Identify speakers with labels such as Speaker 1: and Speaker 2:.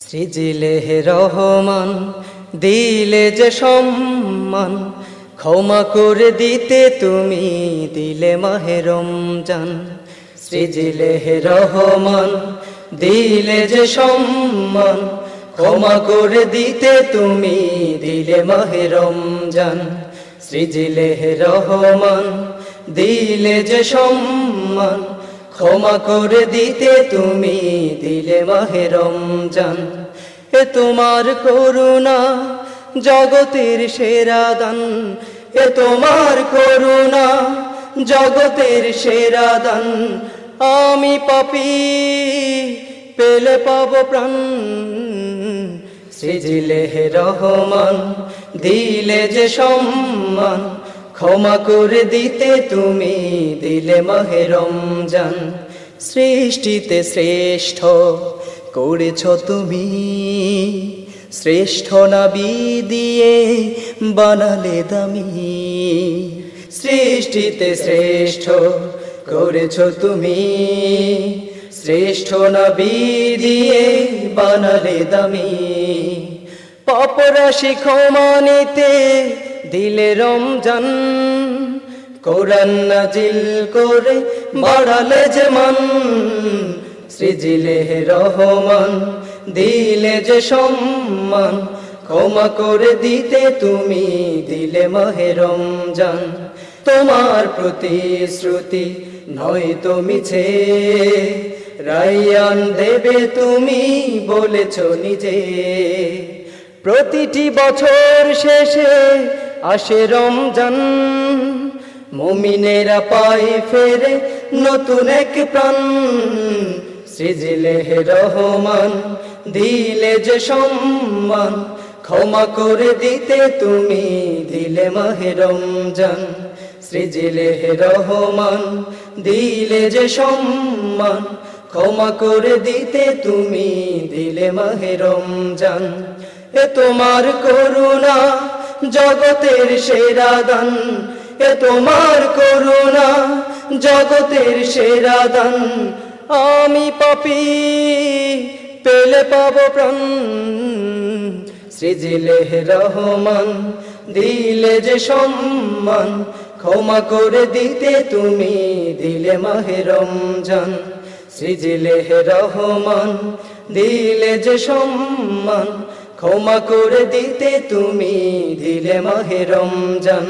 Speaker 1: সৃজিলে হে রহমান, দিলে যে সম্মান, ক্ষমা করে দিতে তুমি দিলে মাহে রমজান। সৃজিলে হে রহমান, দিলে যে সম্মান, ক্ষমা করে দিতে তুমি দিলে মাহে রমজান। সৃজিলে হে রহমান, দিলে যে সম্মান ক্ষমা করে দিতে তুমি দিলে মাহে রমজান। এ তোমার করুণা, জগতের সেরা দান। এ তোমার করুণা, জগতের সেরা দান। আমি পাপি, পেলে পাব প্রাণ। সৃজিলে রহমান, দিলে যে সম্মান। ক্ষমা করে দিতে তুমি দিলে মাহে রমজান সৃষ্টিতে শ্রেষ্ঠ করেছ তুমি। শ্রেষ্ঠ নাবি দিয়ে বানালে দামি। সৃষ্টিতে শ্রেষ্ঠ করেছ তুমি। শ্রেষ্ঠ নবী দিয়ে বানালে দামি। পাপরাশি ক্ষমা নিতে দিলে রমজান, কোরআন নাজিল করে বাড়ালে যে মান সৃজিলে রহমান, দিলে যে সম্মান, ক্ষমা করে দিতে তুমি দিলে মাহে রমজান। তোমার প্রতিশ্রুতি নয় তো মিছে, রাইয়ান দেবে তুমি বলেছ নিজে। প্রতিটি বছর শেষে আসে রমজান। মুমিনেরা পাই ফেরে নতুন এক প্রাণ। সৃজিলে রহমান, দিলে যে সম্মান, ক্ষমা করে দিতে তুমি দিলে মাহে রমজান। সৃজিলে রহমান, দিলে যে সম্মান, ক্ষমা করে দিতে তুমি দিলে মাহে রমজান। এ তোমার করুণা জগতের সেরা দান, এ তোমার করুণা। জগতের সেরা দান, আমি পাপি পেলে পাব প্রাণ। সৃজিলে রহমান, দিলে যে সম্মান, ক্ষমা করে দিতে তুমি দিলে মাহে রমজান। সৃজিলে রহমান, দিলে যে সম্মান ক্ষমা করে দিতে তুমি দিলে মহে রমজান।